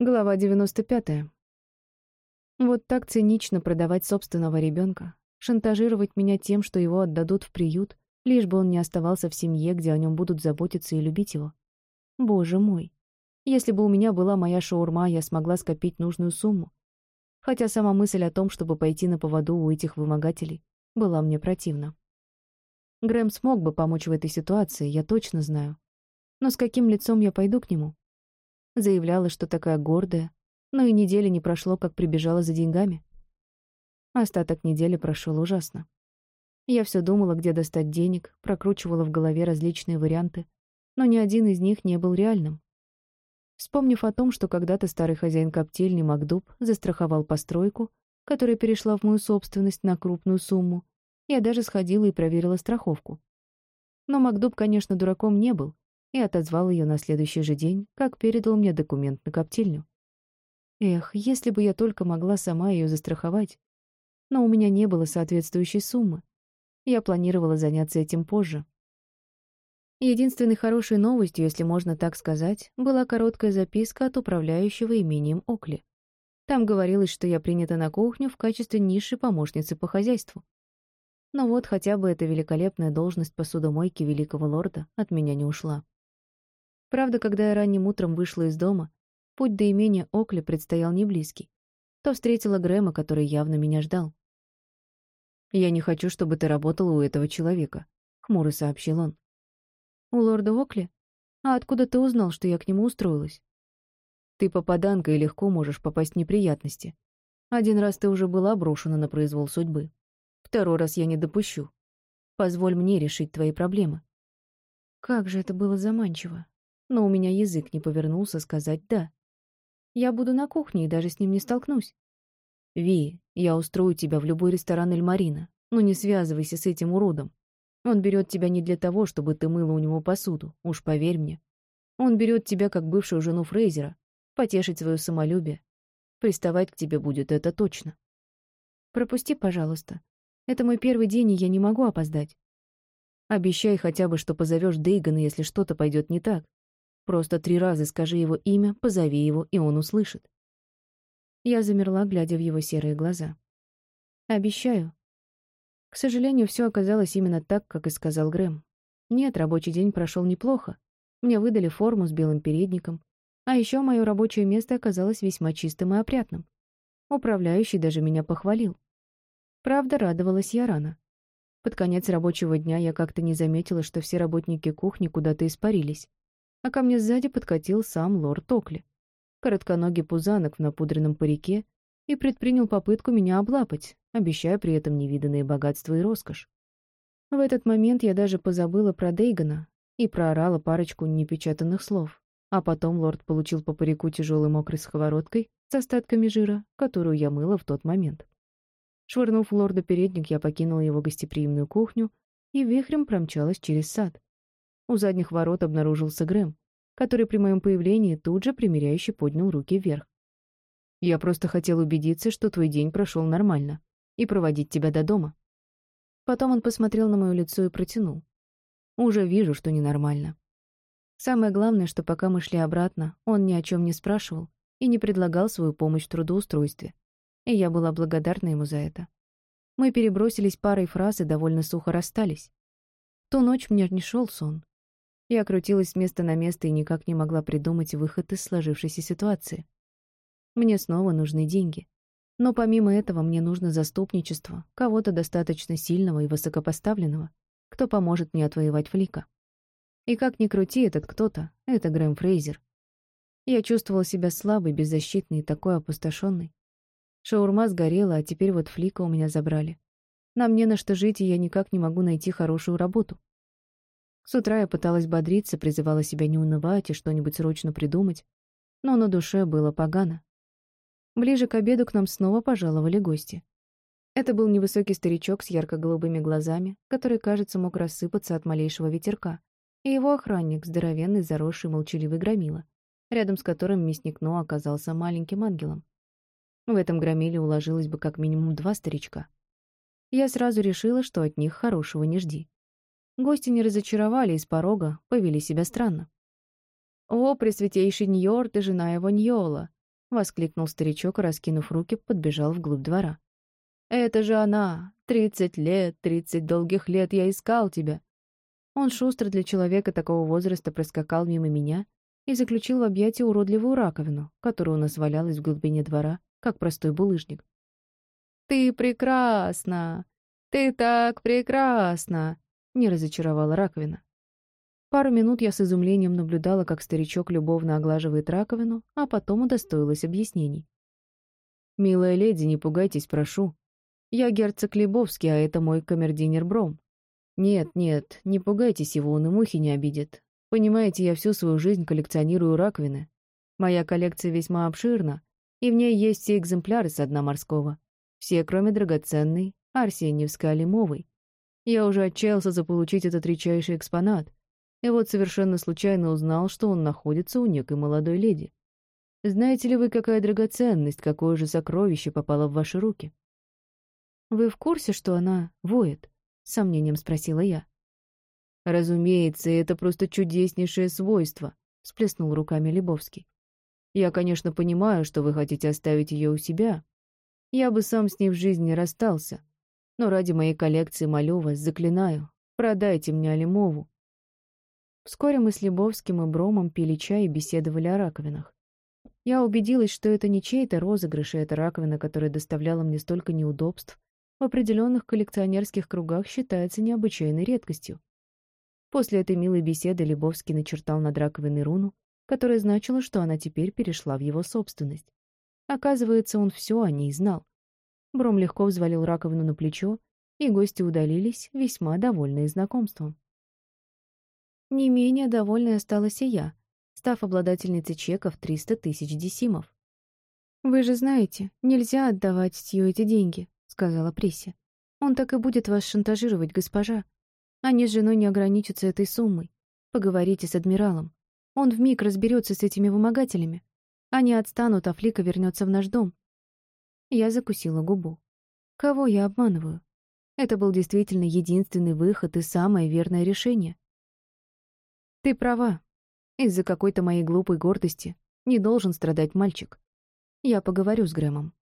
Глава 95. Вот так цинично продавать собственного ребенка, шантажировать меня тем, что его отдадут в приют, лишь бы он не оставался в семье, где о нем будут заботиться и любить его. Боже мой. Если бы у меня была моя шаурма, я смогла скопить нужную сумму. Хотя сама мысль о том, чтобы пойти на поводу у этих вымогателей, была мне противна. Грэм смог бы помочь в этой ситуации, я точно знаю. Но с каким лицом я пойду к нему? Заявляла, что такая гордая, но и недели не прошло, как прибежала за деньгами. Остаток недели прошел ужасно. Я все думала, где достать денег, прокручивала в голове различные варианты, но ни один из них не был реальным. Вспомнив о том, что когда-то старый хозяин коптильни Макдуб застраховал постройку, которая перешла в мою собственность на крупную сумму, я даже сходила и проверила страховку. Но Макдуб, конечно, дураком не был, и отозвал ее на следующий же день, как передал мне документ на коптильню. Эх, если бы я только могла сама ее застраховать. Но у меня не было соответствующей суммы. Я планировала заняться этим позже. Единственной хорошей новостью, если можно так сказать, была короткая записка от управляющего имением Окли. Там говорилось, что я принята на кухню в качестве низшей помощницы по хозяйству. Но вот хотя бы эта великолепная должность посудомойки великого лорда от меня не ушла. Правда, когда я ранним утром вышла из дома, путь до имения Окли предстоял не близкий, то встретила Грэма, который явно меня ждал. «Я не хочу, чтобы ты работала у этого человека», — хмуро сообщил он. «У лорда Окли? А откуда ты узнал, что я к нему устроилась?» «Ты попаданка и легко можешь попасть в неприятности. Один раз ты уже была брошена на произвол судьбы. Второй раз я не допущу. Позволь мне решить твои проблемы». Как же это было заманчиво но у меня язык не повернулся сказать «да». Я буду на кухне и даже с ним не столкнусь. «Ви, я устрою тебя в любой ресторан Эльмарина, но не связывайся с этим уродом. Он берет тебя не для того, чтобы ты мыла у него посуду, уж поверь мне. Он берет тебя как бывшую жену Фрейзера, потешить свое самолюбие. Приставать к тебе будет это точно. Пропусти, пожалуйста. Это мой первый день, и я не могу опоздать. Обещай хотя бы, что позовешь Дейгана, если что-то пойдет не так. Просто три раза скажи его имя, позови его, и он услышит. Я замерла, глядя в его серые глаза. Обещаю. К сожалению, все оказалось именно так, как и сказал Грэм. Нет, рабочий день прошел неплохо. Мне выдали форму с белым передником, а еще мое рабочее место оказалось весьма чистым и опрятным. Управляющий даже меня похвалил. Правда, радовалась я рано. Под конец рабочего дня я как-то не заметила, что все работники кухни куда-то испарились а ко мне сзади подкатил сам лорд Токли, коротконогий пузанок в напудренном парике, и предпринял попытку меня облапать, обещая при этом невиданные богатства и роскошь. В этот момент я даже позабыла про Дейгана и проорала парочку непечатанных слов, а потом лорд получил по парику тяжелой мокрой сковородкой с остатками жира, которую я мыла в тот момент. Швырнув лорда передник, я покинула его гостеприимную кухню и вихрем промчалась через сад. У задних ворот обнаружился Грэм, который при моем появлении тут же примиряюще поднял руки вверх. «Я просто хотел убедиться, что твой день прошел нормально, и проводить тебя до дома». Потом он посмотрел на мое лицо и протянул. «Уже вижу, что ненормально». Самое главное, что пока мы шли обратно, он ни о чем не спрашивал и не предлагал свою помощь в трудоустройстве. И я была благодарна ему за это. Мы перебросились парой фраз и довольно сухо расстались. Ту ночь мне не шел сон, я крутилась с места на место и никак не могла придумать выход из сложившейся ситуации. Мне снова нужны деньги. Но помимо этого мне нужно заступничество, кого-то достаточно сильного и высокопоставленного, кто поможет мне отвоевать Флика. И как ни крути, этот кто-то — это Грэм Фрейзер. Я чувствовала себя слабой, беззащитной и такой опустошенной. Шаурма сгорела, а теперь вот Флика у меня забрали. Нам не на что жить, и я никак не могу найти хорошую работу. С утра я пыталась бодриться, призывала себя не унывать и что-нибудь срочно придумать, но на душе было погано. Ближе к обеду к нам снова пожаловали гости. Это был невысокий старичок с ярко-голубыми глазами, который, кажется, мог рассыпаться от малейшего ветерка, и его охранник, здоровенный, заросший, молчаливый громила, рядом с которым мясник Но оказался маленьким ангелом. В этом громиле уложилось бы как минимум два старичка. Я сразу решила, что от них хорошего не жди. Гости не разочаровали из порога, повели себя странно. «О, пресвятейший Ньор, ты жена его Ньола! — воскликнул старичок раскинув руки, подбежал вглубь двора. «Это же она! Тридцать лет, тридцать долгих лет я искал тебя!» Он шустро для человека такого возраста проскакал мимо меня и заключил в объятия уродливую раковину, которая у нас валялась в глубине двора, как простой булыжник. «Ты прекрасна! Ты так прекрасна!» — не разочаровала раковина. Пару минут я с изумлением наблюдала, как старичок любовно оглаживает раковину, а потом удостоилась объяснений. «Милая леди, не пугайтесь, прошу. Я герцог Лебовский, а это мой камердинер Бром. Нет, нет, не пугайтесь его, он и мухи не обидит. Понимаете, я всю свою жизнь коллекционирую раковины. Моя коллекция весьма обширна, и в ней есть все экземпляры со дна морского. Все, кроме драгоценной, Арсеньевской-Алимовой. Я уже отчаялся заполучить этот редчайший экспонат, и вот совершенно случайно узнал, что он находится у некой молодой леди. Знаете ли вы, какая драгоценность, какое же сокровище попало в ваши руки? Вы в курсе, что она воет? Сомнением спросила я. Разумеется, это просто чудеснейшее свойство, всплеснул руками Лебовский. Я, конечно, понимаю, что вы хотите оставить ее у себя. Я бы сам с ней в жизни расстался. Но ради моей коллекции молю вас, заклинаю, продайте мне Алимову. Вскоре мы с Лебовским и Бромом пили чай и беседовали о раковинах. Я убедилась, что это не чей-то розыгрыш, и эта раковина, которая доставляла мне столько неудобств, в определенных коллекционерских кругах считается необычайной редкостью. После этой милой беседы Лебовский начертал над раковиной руну, которая значила, что она теперь перешла в его собственность. Оказывается, он все о ней знал. Бром легко взвалил раковину на плечо, и гости удалились, весьма довольные знакомством. Не менее довольной осталась и я, став обладательницей чека в 300 тысяч десимов. «Вы же знаете, нельзя отдавать Стью эти деньги», — сказала Присси. «Он так и будет вас шантажировать, госпожа. Они с женой не ограничатся этой суммой. Поговорите с адмиралом. Он вмиг разберется с этими вымогателями. Они отстанут, а Флика вернется в наш дом». Я закусила губу. Кого я обманываю? Это был действительно единственный выход и самое верное решение. Ты права. Из-за какой-то моей глупой гордости не должен страдать мальчик. Я поговорю с Грэмом.